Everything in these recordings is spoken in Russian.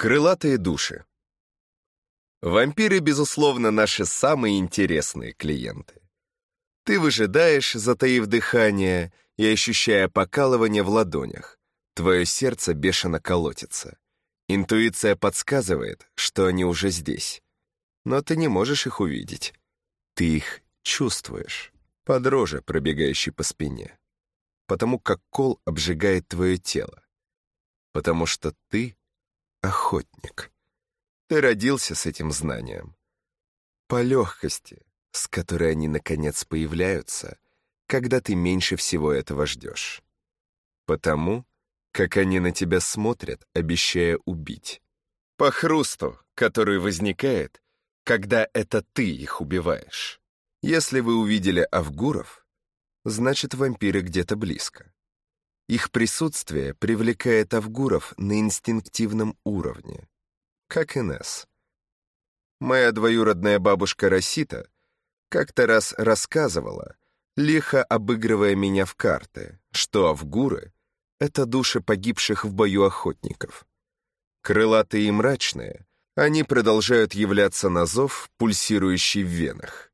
Крылатые души. Вампиры, безусловно, наши самые интересные клиенты. Ты выжидаешь, затаив дыхание и ощущая покалывание в ладонях. Твое сердце бешено колотится. Интуиция подсказывает, что они уже здесь. Но ты не можешь их увидеть. Ты их чувствуешь, по дрожи, пробегающей по спине. Потому как кол обжигает твое тело. Потому что ты охотник. Ты родился с этим знанием. По легкости, с которой они, наконец, появляются, когда ты меньше всего этого ждешь. Потому, как они на тебя смотрят, обещая убить. По хрусту, который возникает, когда это ты их убиваешь. Если вы увидели Авгуров, значит, вампиры где-то близко. Их присутствие привлекает Авгуров на инстинктивном уровне, как Инес. Моя двоюродная бабушка Росита как-то раз рассказывала, лихо обыгрывая меня в карты, что Авгуры — это души погибших в бою охотников. Крылатые и мрачные, они продолжают являться на зов, пульсирующий в венах.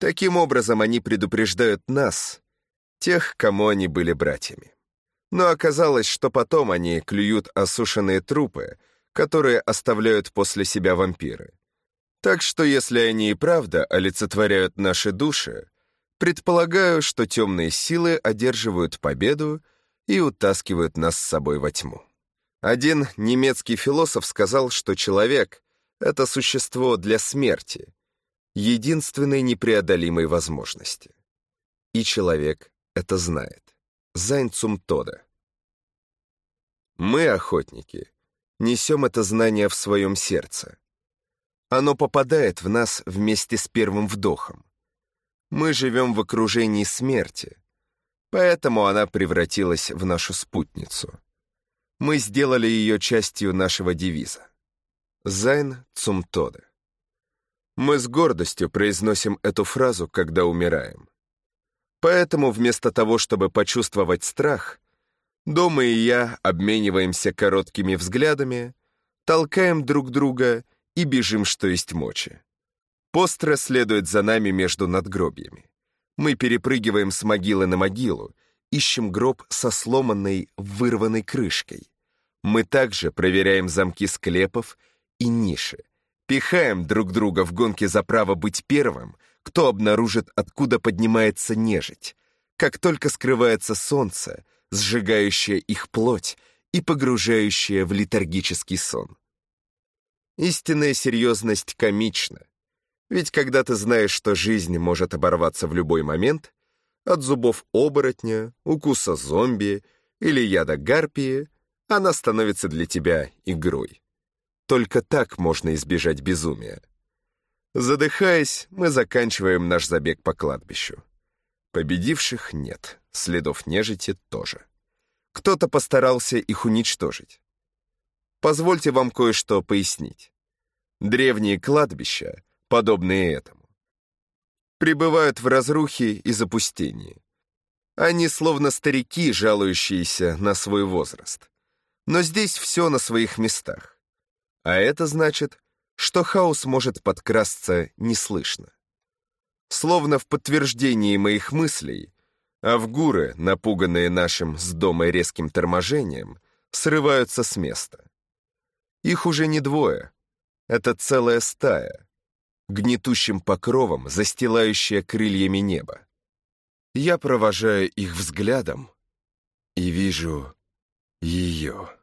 Таким образом, они предупреждают нас, тех, кому они были братьями. Но оказалось, что потом они клюют осушенные трупы, которые оставляют после себя вампиры. Так что если они и правда олицетворяют наши души, предполагаю, что темные силы одерживают победу и утаскивают нас с собой во тьму. Один немецкий философ сказал, что человек — это существо для смерти, единственной непреодолимой возможности. И человек это знает. Зайнцум Тода. Мы, охотники, несем это знание в своем сердце. Оно попадает в нас вместе с первым вдохом. Мы живем в окружении смерти, поэтому она превратилась в нашу спутницу. Мы сделали ее частью нашего девиза. Зайн Цум Тода. Мы с гордостью произносим эту фразу, когда умираем. Поэтому вместо того, чтобы почувствовать страх, Дома и я обмениваемся короткими взглядами, толкаем друг друга и бежим, что есть мочи. Постра следует за нами между надгробьями. Мы перепрыгиваем с могилы на могилу, ищем гроб со сломанной, вырванной крышкой. Мы также проверяем замки склепов и ниши, пихаем друг друга в гонке за право быть первым, кто обнаружит, откуда поднимается нежить. Как только скрывается солнце, сжигающее их плоть и погружающее в летаргический сон. Истинная серьезность комична, ведь когда ты знаешь, что жизнь может оборваться в любой момент, от зубов оборотня, укуса зомби или яда гарпии, она становится для тебя игрой. Только так можно избежать безумия. Задыхаясь, мы заканчиваем наш забег по кладбищу. Победивших нет, следов нежити тоже. Кто-то постарался их уничтожить. Позвольте вам кое-что пояснить. Древние кладбища, подобные этому, пребывают в разрухе и запустении. Они словно старики, жалующиеся на свой возраст. Но здесь все на своих местах. А это значит, что хаос может подкрасться неслышно. Словно в подтверждении моих мыслей, Авгуры, напуганные нашим с дома резким торможением, срываются с места. Их уже не двое. Это целая стая, гнетущим покровом, застилающая крыльями небо. Я провожаю их взглядом и вижу ее.